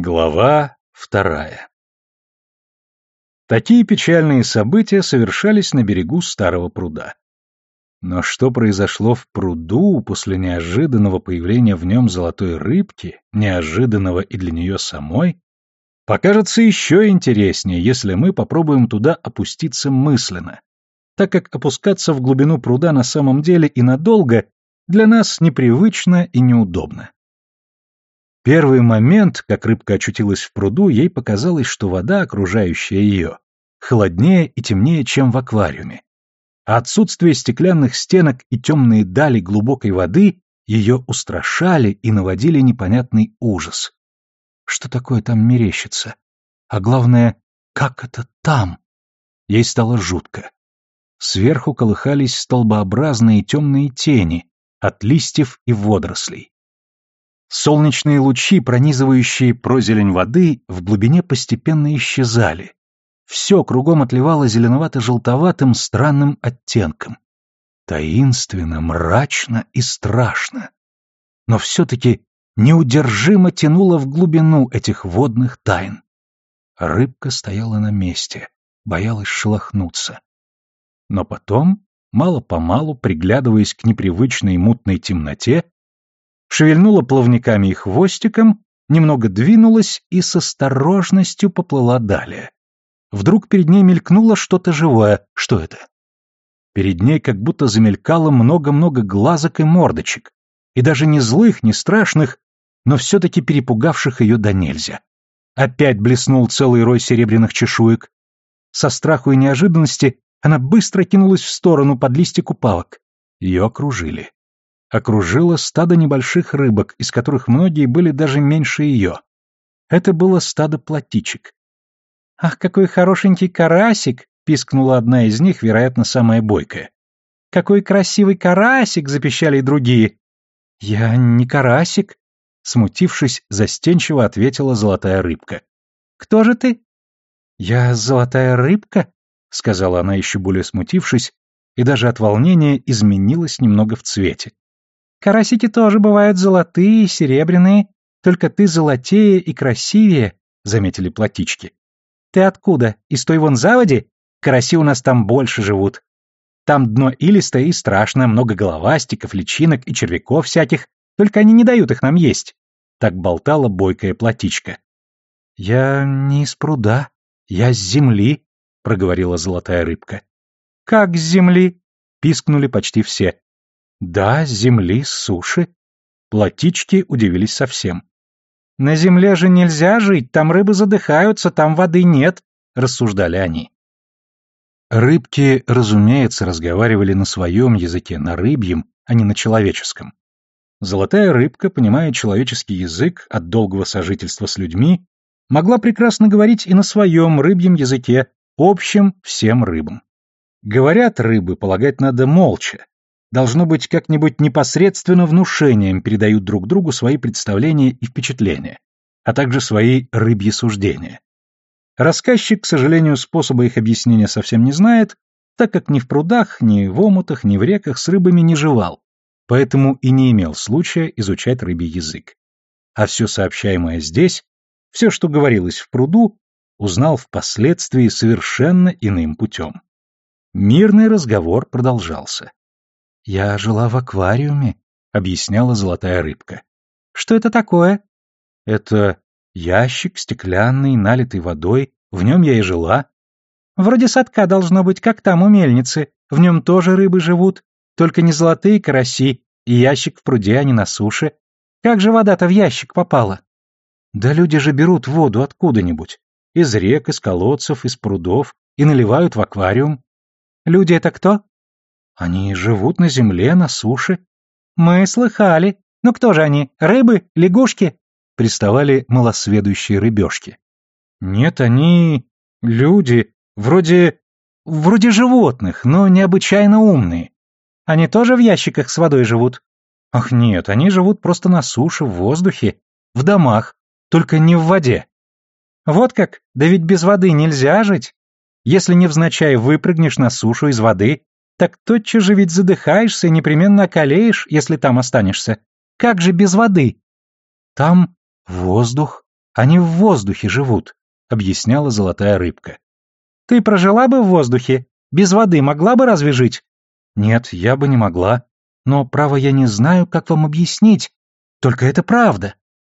Глава вторая Такие печальные события совершались на берегу старого пруда. Но что произошло в пруду после неожиданного появления в нем золотой рыбки, неожиданного и для нее самой, покажется еще интереснее, если мы попробуем туда опуститься мысленно, так как опускаться в глубину пруда на самом деле и надолго для нас непривычно и неудобно первый момент, как рыбка очутилась в пруду, ей показалось, что вода, окружающая ее, холоднее и темнее, чем в аквариуме. А отсутствие стеклянных стенок и темные дали глубокой воды ее устрашали и наводили непонятный ужас. Что такое там мерещится? А главное, как это там? Ей стало жутко. Сверху колыхались столбообразные темные тени от листьев и водорослей. Солнечные лучи, пронизывающие прозелень воды, в глубине постепенно исчезали. Все кругом отливало зеленовато-желтоватым странным оттенком. Таинственно, мрачно и страшно. Но все-таки неудержимо тянуло в глубину этих водных тайн. Рыбка стояла на месте, боялась шелохнуться. Но потом, мало-помалу, приглядываясь к непривычной мутной темноте, шевельнула плавниками и хвостиком, немного двинулась и с осторожностью поплыла далее. Вдруг перед ней мелькнуло что-то живое. Что это? Перед ней как будто замелькало много-много глазок и мордочек. И даже не злых, не страшных, но все-таки перепугавших ее до нельзя. Опять блеснул целый рой серебряных чешуек. Со страху и неожиданности она быстро кинулась в сторону под листик упавок. Ее окружили окружило стадо небольших рыбок, из которых многие были даже меньше ее. Это было стадо плотичек. «Ах, какой хорошенький карасик!» — пискнула одна из них, вероятно, самая бойкая. «Какой красивый карасик!» — запищали другие. «Я не карасик», — смутившись, застенчиво ответила золотая рыбка. «Кто же ты?» «Я золотая рыбка», — сказала она еще более смутившись, и даже от волнения изменилась немного в цвете. Карасики тоже бывают золотые, серебряные. Только ты золотее и красивее, — заметили платички. Ты откуда? Из той вон заводи? Караси у нас там больше живут. Там дно илистое и страшно, много головастиков, личинок и червяков всяких, только они не дают их нам есть. Так болтала бойкая платичка. «Я не из пруда, я с земли», — проговорила золотая рыбка. «Как с земли?» — пискнули почти все. Да, с земли, с суши. Платички удивились совсем. «На земле же нельзя жить, там рыбы задыхаются, там воды нет», — рассуждали они. Рыбки, разумеется, разговаривали на своем языке, на рыбьем, а не на человеческом. Золотая рыбка, понимая человеческий язык от долгого сожительства с людьми, могла прекрасно говорить и на своем рыбьем языке, общем всем рыбам. Говорят рыбы, полагать надо молча, должно быть как-нибудь непосредственно внушением передают друг другу свои представления и впечатления, а также свои рыбьи суждения. Рассказчик, к сожалению, способа их объяснения совсем не знает, так как ни в прудах, ни в омутах, ни в реках с рыбами не жевал, поэтому и не имел случая изучать рыбий язык. А все сообщаемое здесь, все, что говорилось в пруду, узнал впоследствии совершенно иным путем. Мирный разговор продолжался. «Я жила в аквариуме», — объясняла золотая рыбка. «Что это такое?» «Это ящик стеклянный, налитый водой, в нем я и жила». «Вроде садка должно быть, как там у мельницы, в нем тоже рыбы живут, только не золотые караси, и ящик в пруде, а не на суше. Как же вода-то в ящик попала?» «Да люди же берут воду откуда-нибудь, из рек, из колодцев, из прудов, и наливают в аквариум». «Люди — это кто?» Они живут на земле, на суше. Мы слыхали. Ну кто же они? Рыбы? Лягушки? Приставали малосведущие рыбешки. Нет, они... люди. Вроде... вроде животных, но необычайно умные. Они тоже в ящиках с водой живут? Ах нет, они живут просто на суше, в воздухе, в домах, только не в воде. Вот как? Да ведь без воды нельзя жить. Если невзначай выпрыгнешь на сушу из воды, так тотчас же ведь задыхаешься и непременно околеешь, если там останешься. Как же без воды? Там воздух. Они в воздухе живут, объясняла золотая рыбка. Ты прожила бы в воздухе? Без воды могла бы разве жить? Нет, я бы не могла. Но, право, я не знаю, как вам объяснить. Только это правда.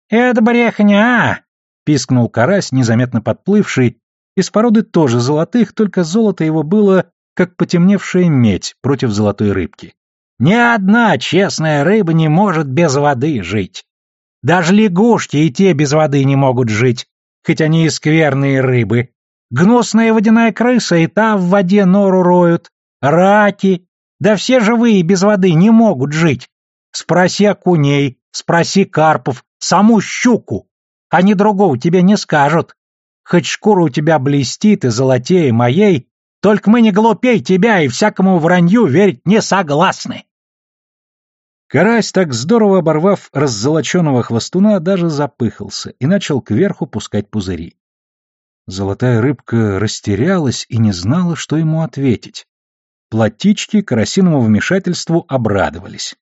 Это брехня! А! Пискнул карась, незаметно подплывший, из породы тоже золотых, только золото его было как потемневшая медь против золотой рыбки. Ни одна честная рыба не может без воды жить. Даже лягушки и те без воды не могут жить, хоть они и скверные рыбы. Гнусная водяная крыса и та в воде нору роют. Раки. Да все живые без воды не могут жить. Спроси окуней, спроси карпов, саму щуку. Они другого тебе не скажут. Хоть шкура у тебя блестит и золотее моей, только мы не глупей тебя и всякому вранью верить не согласны. Карась, так здорово оборвав раззолоченного хвостуна, даже запыхался и начал кверху пускать пузыри. Золотая рыбка растерялась и не знала, что ему ответить. Платички карасиному вмешательству обрадовались.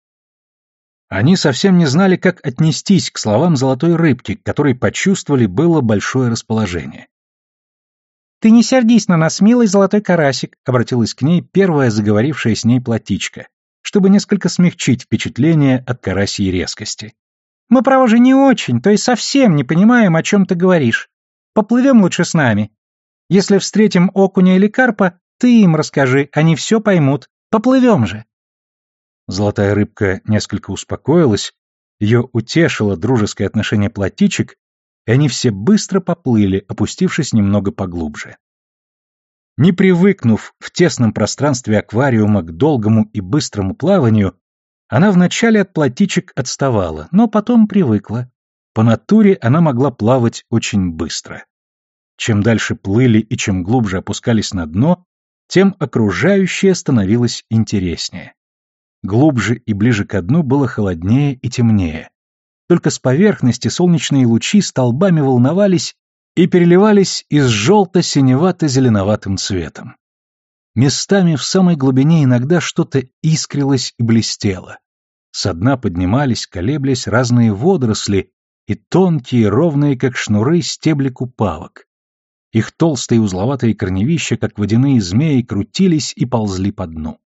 Они совсем не знали, как отнестись к словам золотой рыбки, которой почувствовали было большое расположение. «Ты не сердись на нас, милый золотой карасик», — обратилась к ней первая заговорившая с ней платичка, чтобы несколько смягчить впечатление от карасьей резкости. «Мы, право же, не очень, то есть совсем не понимаем, о чем ты говоришь. Поплывем лучше с нами. Если встретим окуня или карпа, ты им расскажи, они все поймут. Поплывем же». Золотая рыбка несколько успокоилась, ее утешило дружеское отношение платичек и они все быстро поплыли, опустившись немного поглубже. Не привыкнув в тесном пространстве аквариума к долгому и быстрому плаванию, она вначале от плотичек отставала, но потом привыкла. По натуре она могла плавать очень быстро. Чем дальше плыли и чем глубже опускались на дно, тем окружающее становилось интереснее. Глубже и ближе к дну было холоднее и темнее. Только с поверхности солнечные лучи столбами волновались и переливались из желто-синевато-зеленоватым цветом. Местами в самой глубине иногда что-то искрилось и блестело. Со дна поднимались, колеблясь разные водоросли и тонкие, ровные, как шнуры, стебли купавок. Их толстые узловатые корневища, как водяные змеи, крутились и ползли по дну.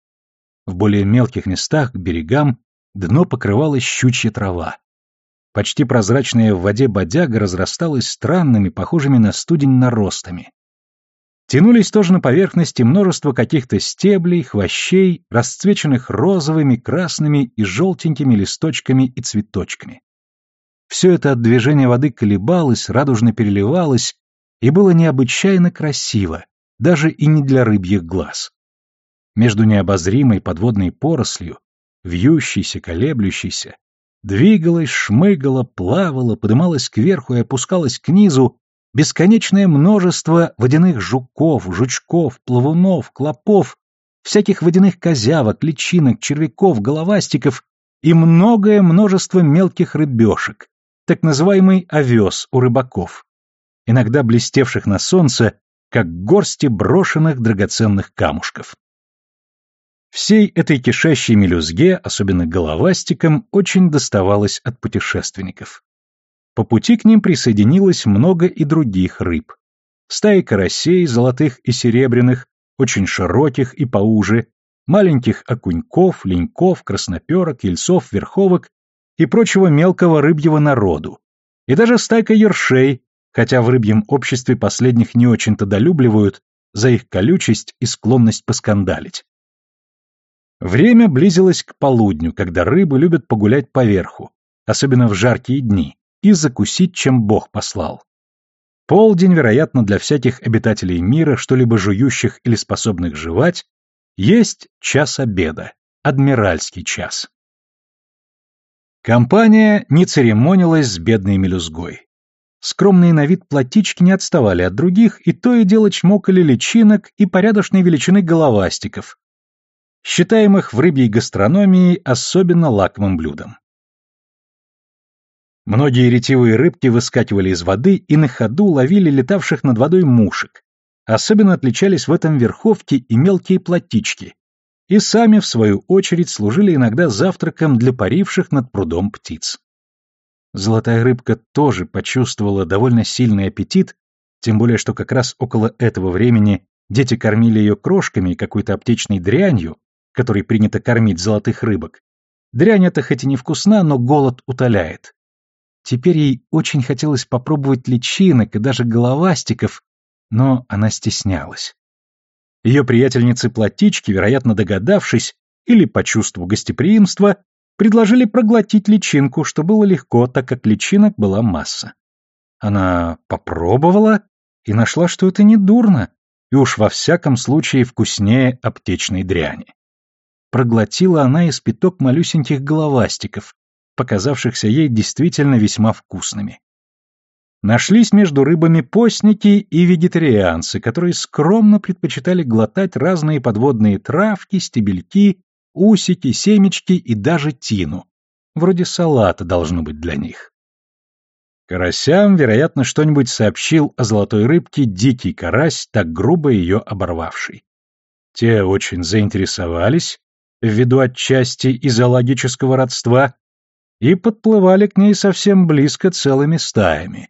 В более мелких местах, к берегам, дно покрывала щучья трава, Почти прозрачная в воде бодяга разрасталась странными, похожими на студень наростами. Тянулись тоже на поверхности множество каких-то стеблей, хвощей, расцвеченных розовыми, красными и желтенькими листочками и цветочками. Все это от движения воды колебалось, радужно переливалось и было необычайно красиво, даже и не для рыбьих глаз. Между необозримой подводной порослью, вьющейся, колеблющейся, Двигалась, шмыгала, плавала, подымалась кверху и опускалась к низу бесконечное множество водяных жуков, жучков, плавунов, клопов, всяких водяных козявок, личинок, червяков, головастиков и многое множество мелких рыбешек, так называемый овес у рыбаков, иногда блестевших на солнце, как горсти брошенных драгоценных камушков. Всей этой кишащей мелюзге, особенно головастикам, очень доставалось от путешественников. По пути к ним присоединилось много и других рыб. Стаи карасей, золотых и серебряных, очень широких и поуже, маленьких окуньков, леньков, красноперок, ельцов, верховок и прочего мелкого рыбьего народу. И даже стайка ершей, хотя в рыбьем обществе последних не очень-то долюбливают за их колючесть и склонность поскандалить. Время близилось к полудню, когда рыбы любят погулять по верху, особенно в жаркие дни, и закусить, чем Бог послал. Полдень, вероятно, для всяких обитателей мира, что-либо жующих или способных жевать, есть час обеда, адмиральский час. Компания не церемонилась с бедной мелюзгой. Скромные на вид платички не отставали от других, и то и дело чмокали личинок и порядочной величины головастиков, считаемых в рыбьей гастрономии особенно лакомым блюдом. Многие ретивые рыбки выскакивали из воды и на ходу ловили летавших над водой мушек. Особенно отличались в этом верховки и мелкие платички, и сами, в свою очередь, служили иногда завтраком для паривших над прудом птиц. Золотая рыбка тоже почувствовала довольно сильный аппетит, тем более, что как раз около этого времени дети кормили ее крошками и какой-то аптечной дрянью, который принято кормить золотых рыбок. Дрянь эта хоть и невкусна, но голод утоляет. Теперь ей очень хотелось попробовать личинок и даже головастиков, но она стеснялась. Ее приятельницы-платички, вероятно догадавшись или по чувству гостеприимства, предложили проглотить личинку, что было легко, так как личинок была масса. Она попробовала и нашла, что это не дурно, и уж во всяком случае вкуснее аптечной дряни проглотила она из пяток малюсеньких головастиков, показавшихся ей действительно весьма вкусными. Нашлись между рыбами постники и вегетарианцы, которые скромно предпочитали глотать разные подводные травки, стебельки, усики, семечки и даже тину. Вроде салата должно быть для них. Карасям, вероятно, что-нибудь сообщил о золотой рыбке дикий карась, так грубо ее оборвавший. Те очень заинтересовались ввиду отчасти изологического родства, и подплывали к ней совсем близко целыми стаями.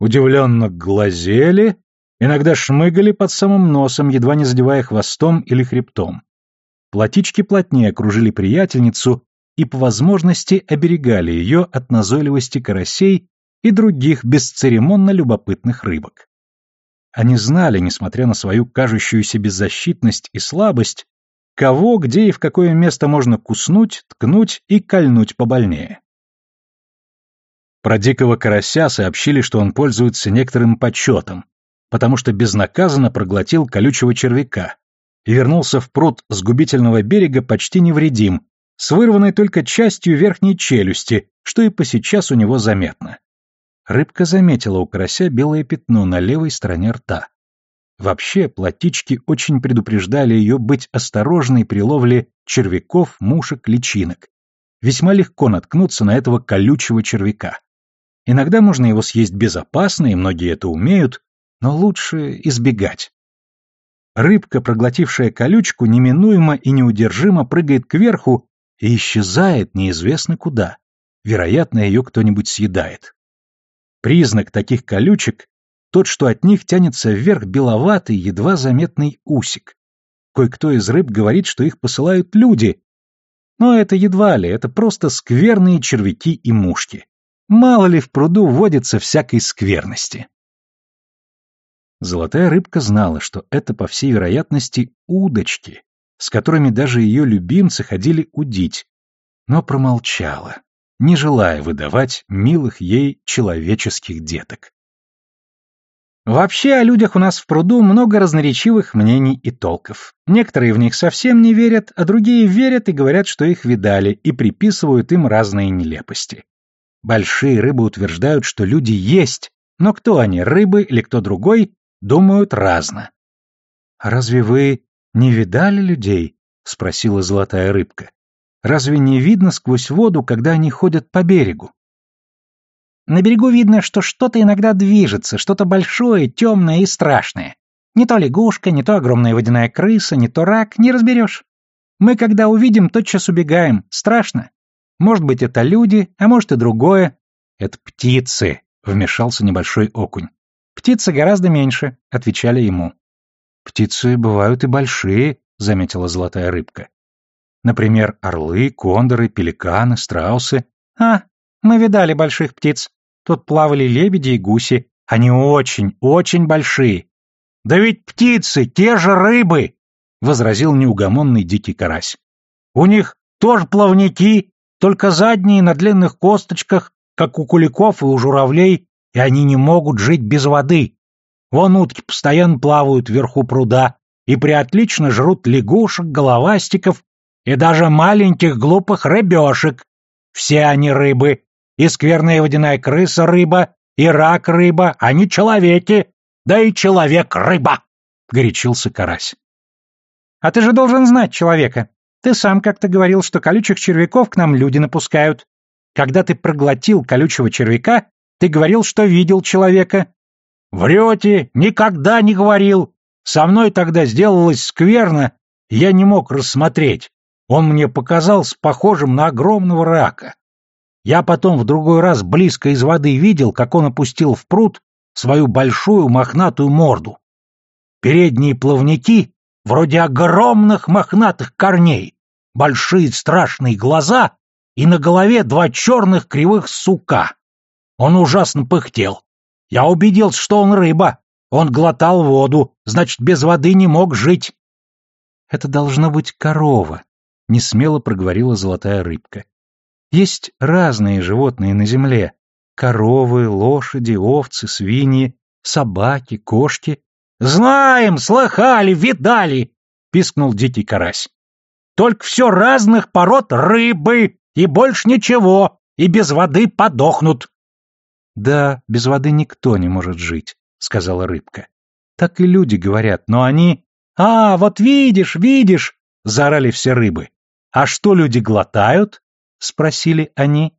Удивленно глазели, иногда шмыгали под самым носом, едва не задевая хвостом или хребтом. Платички плотнее окружили приятельницу и по возможности оберегали ее от назойливости карасей и других бесцеремонно любопытных рыбок. Они знали, несмотря на свою кажущуюся беззащитность и слабость, кого, где и в какое место можно куснуть, ткнуть и кольнуть побольнее. Про дикого карася сообщили, что он пользуется некоторым почетом, потому что безнаказанно проглотил колючего червяка и вернулся в пруд с губительного берега почти невредим, с вырванной только частью верхней челюсти, что и по сейчас у него заметно. Рыбка заметила у карася белое пятно на левой стороне рта. Вообще, платички очень предупреждали ее быть осторожной при ловле червяков, мушек, личинок. Весьма легко наткнуться на этого колючего червяка. Иногда можно его съесть безопасно, и многие это умеют, но лучше избегать. Рыбка, проглотившая колючку, неминуемо и неудержимо прыгает кверху и исчезает неизвестно куда. Вероятно, ее кто-нибудь съедает. Признак таких колючек тот, что от них тянется вверх беловатый, едва заметный усик. Кое-кто из рыб говорит, что их посылают люди. Но это едва ли, это просто скверные червяки и мушки. Мало ли в пруду водится всякой скверности. Золотая рыбка знала, что это, по всей вероятности, удочки, с которыми даже ее любимцы ходили удить, но промолчала, не желая выдавать милых ей человеческих деток. Вообще о людях у нас в пруду много разноречивых мнений и толков. Некоторые в них совсем не верят, а другие верят и говорят, что их видали, и приписывают им разные нелепости. Большие рыбы утверждают, что люди есть, но кто они, рыбы или кто другой, думают разно. «Разве вы не видали людей?» — спросила золотая рыбка. «Разве не видно сквозь воду, когда они ходят по берегу?» На берегу видно, что что-то иногда движется, что-то большое, темное и страшное. Не то лягушка, не то огромная водяная крыса, не то рак, не разберешь. Мы, когда увидим, тотчас убегаем. Страшно. Может быть, это люди, а может и другое. Это птицы, вмешался небольшой окунь. Птицы гораздо меньше, отвечали ему. Птицы бывают и большие, заметила золотая рыбка. Например, орлы, кондоры, пеликаны, страусы. А, мы видали больших птиц, Тут плавали лебеди и гуси. Они очень, очень большие. «Да ведь птицы, те же рыбы!» — возразил неугомонный дикий карась. «У них тоже плавники, только задние на длинных косточках, как у куликов и у журавлей, и они не могут жить без воды. Вон утки постоянно плавают вверху пруда и приотлично жрут лягушек, головастиков и даже маленьких глупых рыбешек. Все они рыбы, и скверная водяная крыса-рыба, и рак-рыба, а не человеки, да и человек-рыба!» — горячился карась. «А ты же должен знать человека. Ты сам как-то говорил, что колючих червяков к нам люди напускают. Когда ты проглотил колючего червяка, ты говорил, что видел человека». «Врете! Никогда не говорил! Со мной тогда сделалось скверно, я не мог рассмотреть. Он мне показался похожим на огромного рака. Я потом в другой раз близко из воды видел, как он опустил в пруд свою большую мохнатую морду. Передние плавники вроде огромных мохнатых корней, большие страшные глаза и на голове два черных кривых сука. Он ужасно пыхтел. Я убедился, что он рыба. Он глотал воду, значит, без воды не мог жить. — Это должна быть корова, — несмело проговорила золотая рыбка. Есть разные животные на земле – коровы, лошади, овцы, свиньи, собаки, кошки. «Знаем, слыхали, видали!» – пискнул дикий карась. «Только все разных пород рыбы, и больше ничего, и без воды подохнут!» «Да, без воды никто не может жить», — сказала рыбка. «Так и люди говорят, но они...» «А, вот видишь, видишь!» — заорали все рыбы. «А что люди глотают?» — спросили они